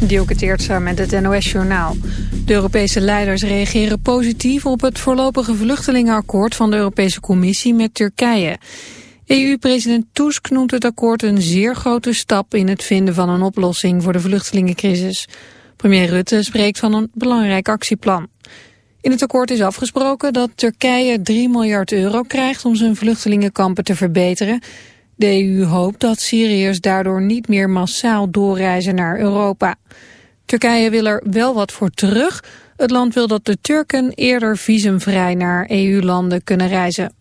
Dielke met het NOS-journaal. De Europese leiders reageren positief op het voorlopige vluchtelingenakkoord van de Europese Commissie met Turkije. EU-president Tusk noemt het akkoord een zeer grote stap in het vinden van een oplossing voor de vluchtelingencrisis. Premier Rutte spreekt van een belangrijk actieplan. In het akkoord is afgesproken dat Turkije 3 miljard euro krijgt om zijn vluchtelingenkampen te verbeteren de EU hoopt dat Syriërs daardoor niet meer massaal doorreizen naar Europa. Turkije wil er wel wat voor terug. Het land wil dat de Turken eerder visumvrij naar EU-landen kunnen reizen.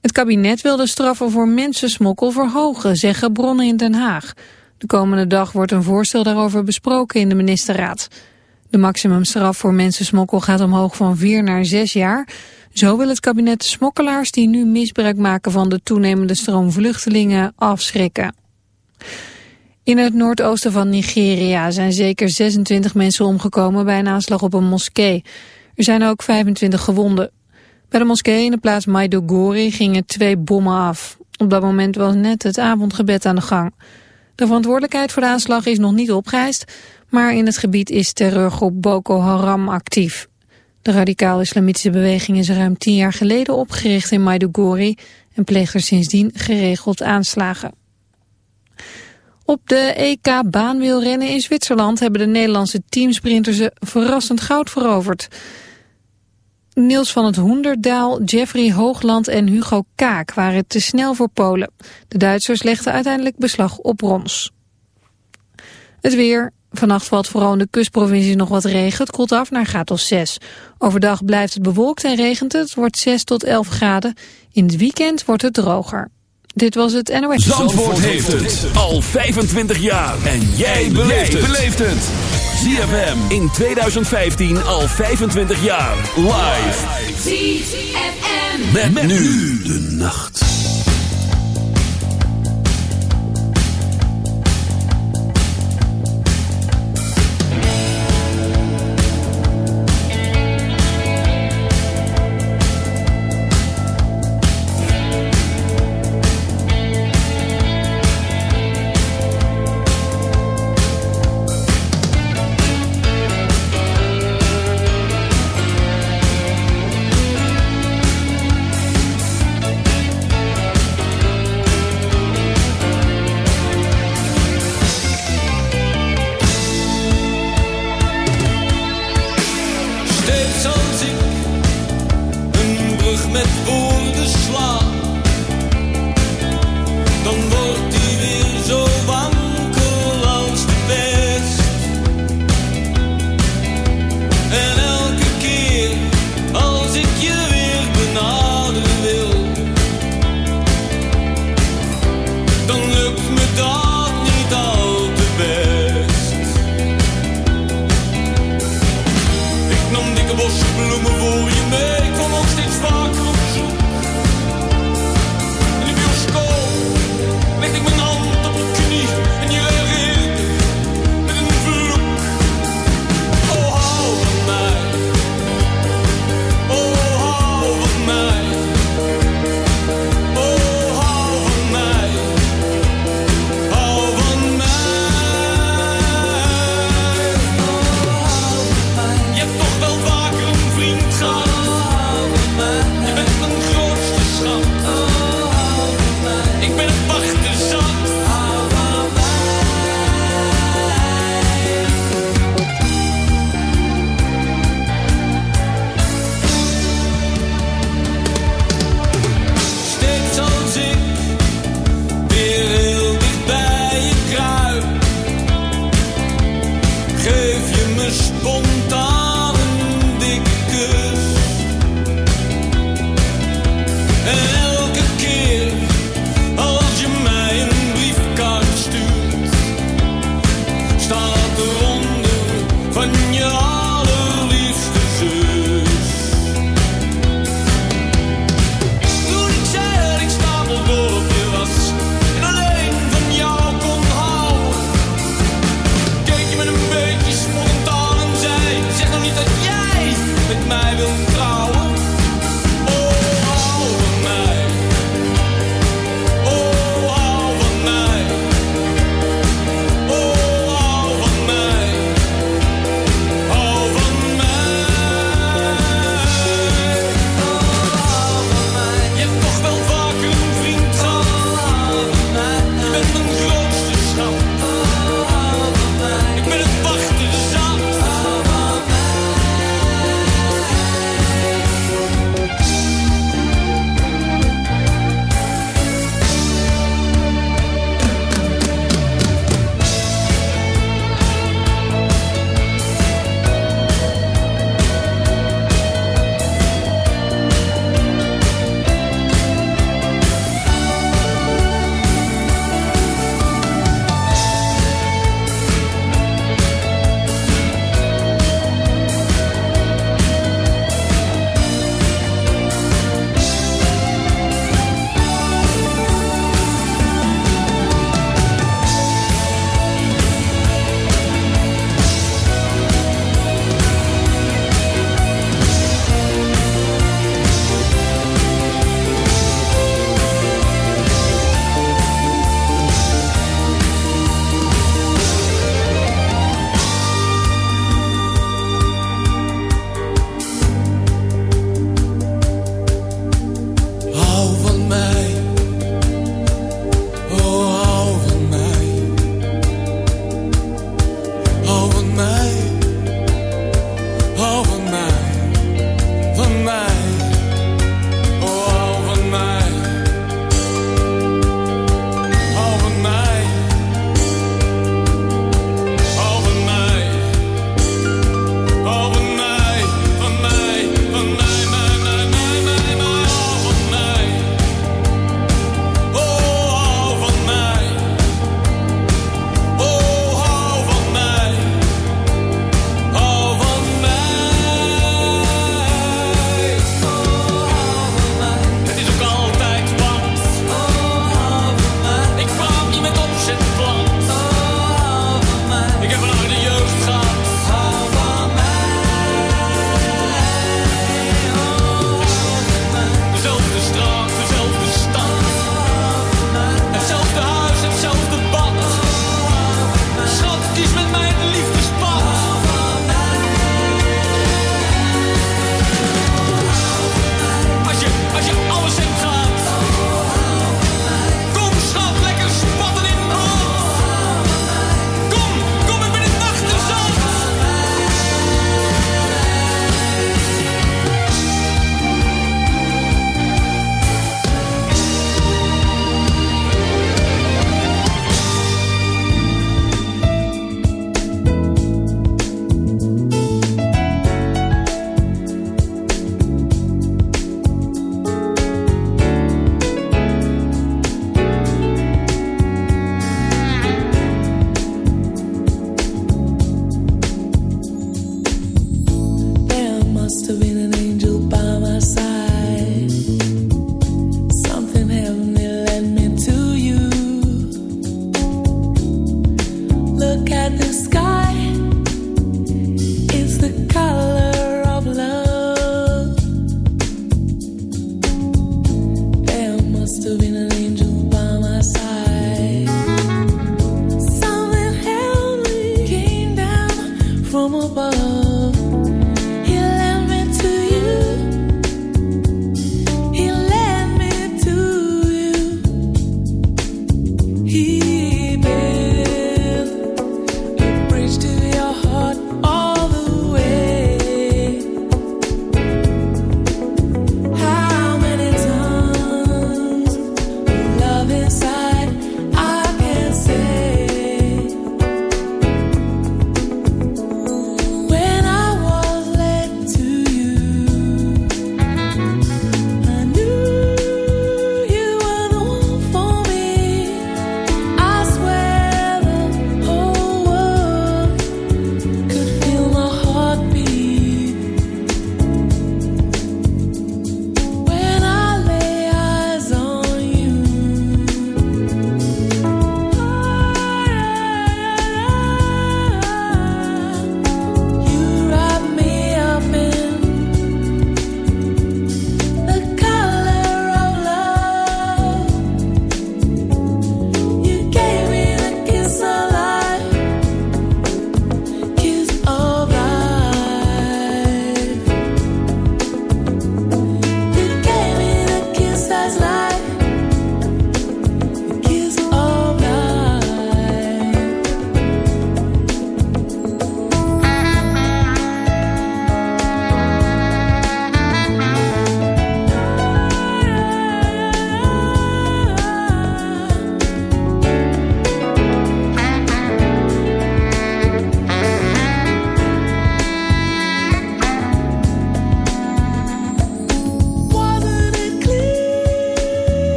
Het kabinet wil de straffen voor mensensmokkel verhogen, zeggen bronnen in Den Haag. De komende dag wordt een voorstel daarover besproken in de ministerraad. De maximumstraf voor mensensmokkel gaat omhoog van 4 naar 6 jaar. Zo wil het kabinet smokkelaars die nu misbruik maken van de toenemende stroom vluchtelingen afschrikken. In het noordoosten van Nigeria zijn zeker 26 mensen omgekomen bij een aanslag op een moskee. Er zijn ook 25 gewonden. Bij de moskee in de plaats Maiduguri gingen twee bommen af. Op dat moment was net het avondgebed aan de gang. De verantwoordelijkheid voor de aanslag is nog niet opgeëist, maar in het gebied is terreurgroep Boko Haram actief. De radicaal-islamitische beweging is ruim tien jaar geleden opgericht in Maiduguri en pleegt er sindsdien geregeld aanslagen. Op de EK baanwielrennen in Zwitserland hebben de Nederlandse teamsprinters verrassend goud veroverd. Niels van het Hoenderdaal, Jeffrey Hoogland en Hugo Kaak waren te snel voor Polen. De Duitsers legden uiteindelijk beslag op brons. Het weer, Vannacht valt vooral in de kustprovincie nog wat regen. Het koelt af naar graad of 6. Overdag blijft het bewolkt en regent het. Het wordt 6 tot 11 graden. In het weekend wordt het droger. Dit was het NOS. Zandvoort, heeft het al 25 jaar. En jij beleeft het. ZFM in 2015 al 25 jaar. Live. ZFM. met nu de nacht.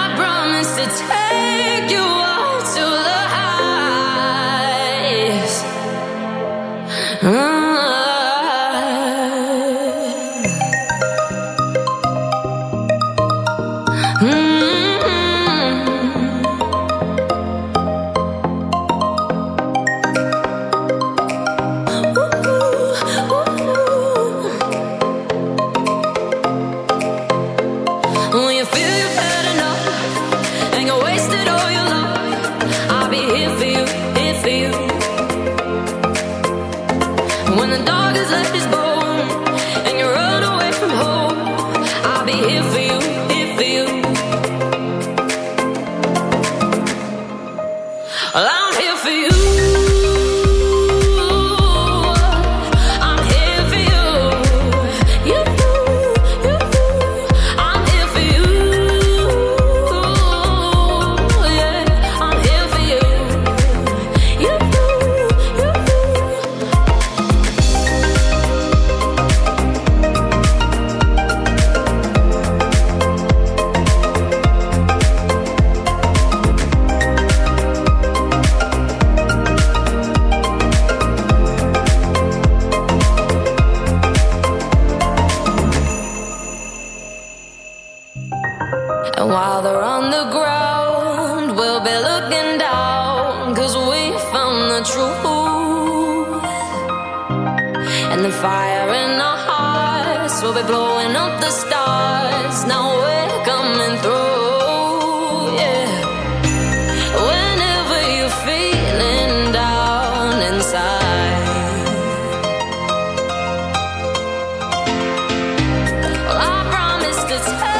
heartbroken. Het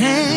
hand.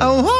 I want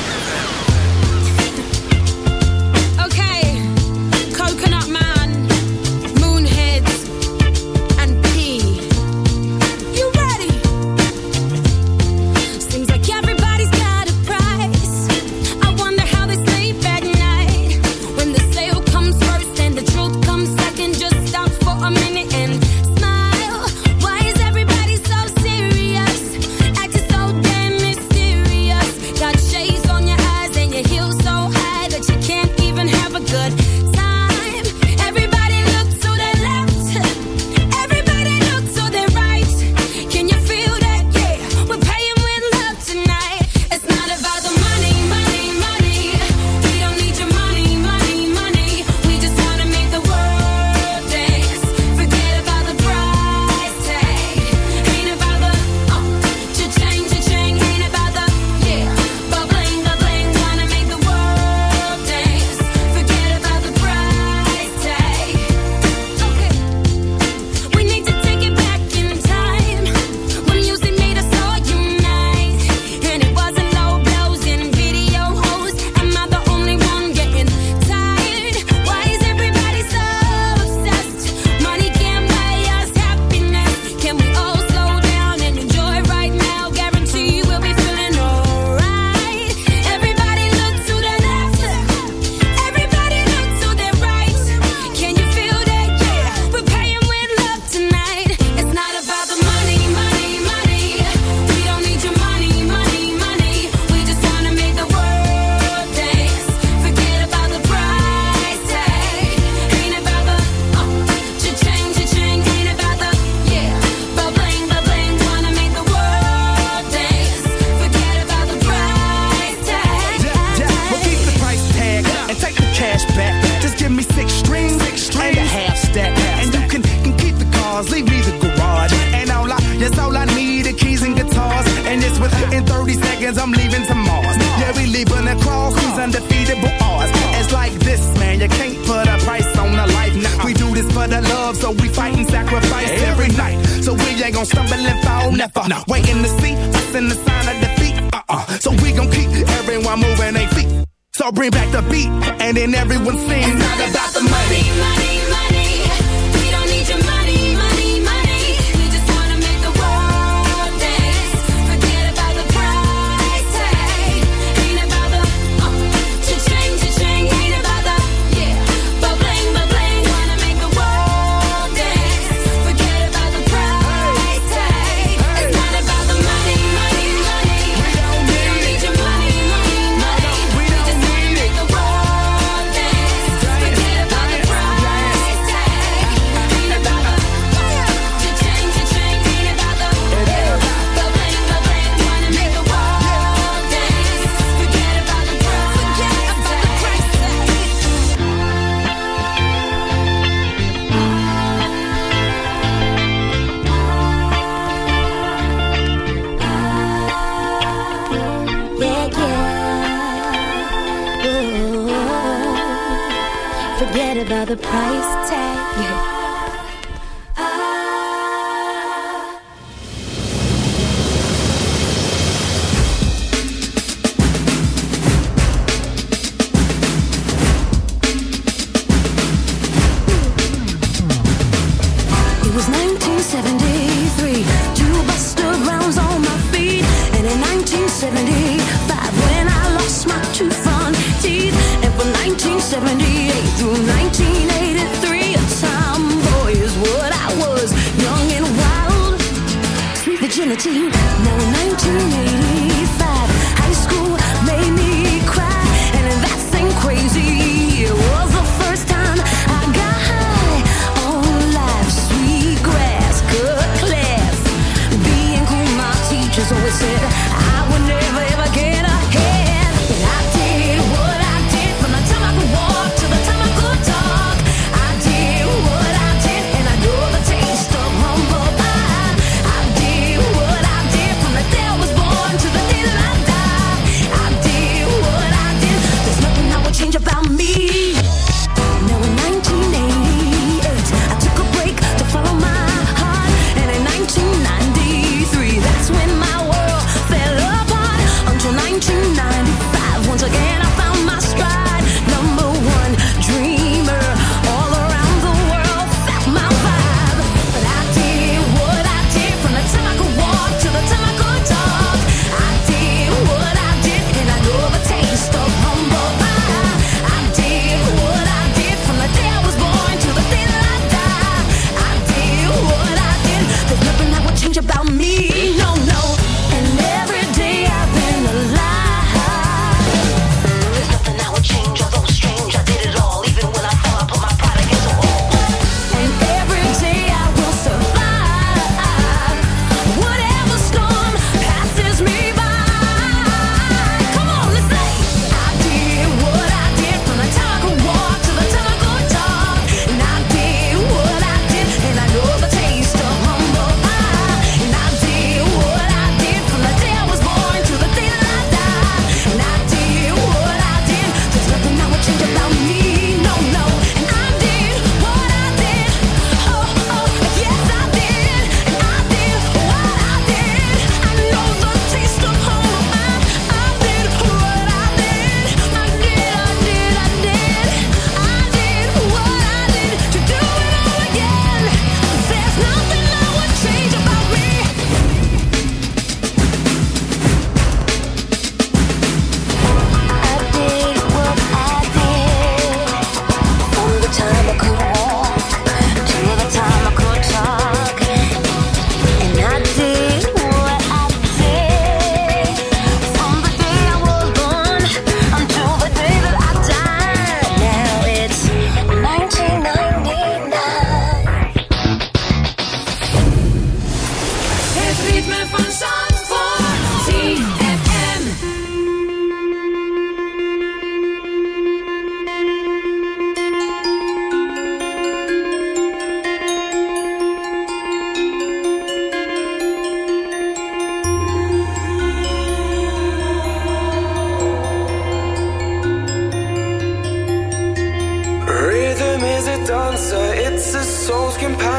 Everyone's seen.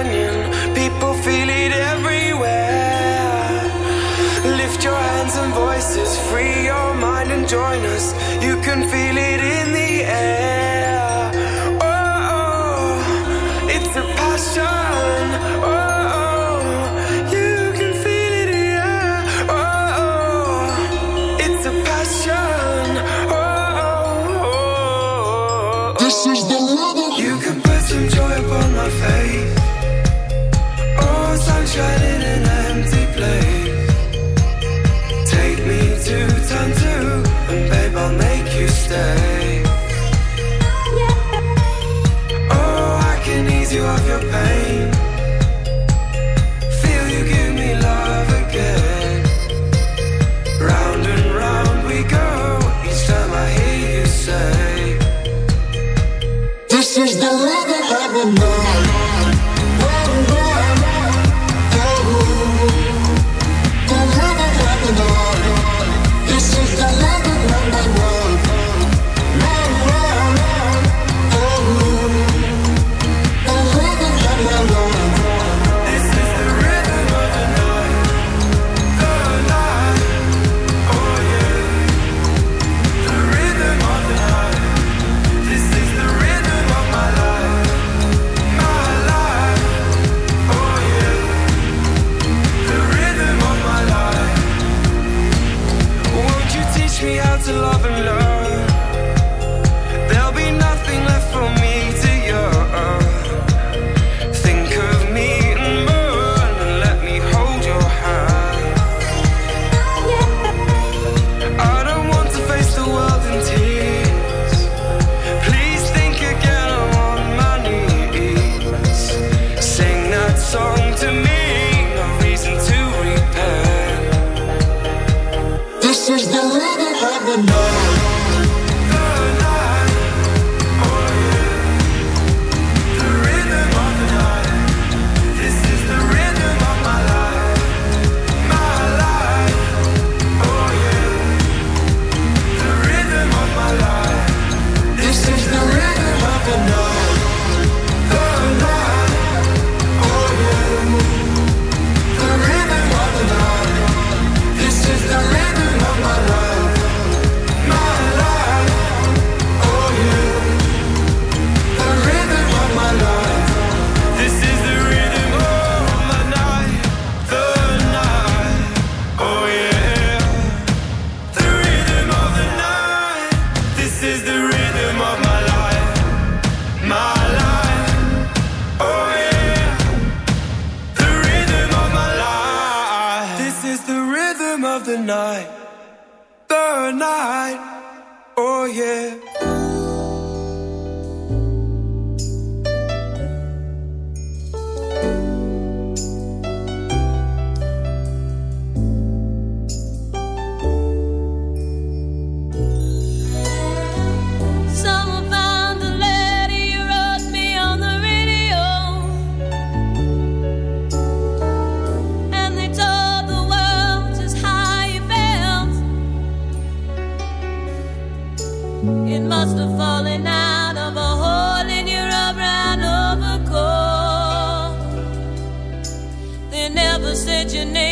burning. People feel it everywhere. Lift your hands and voices, free your mind and join us. This is the love of every night. said your name.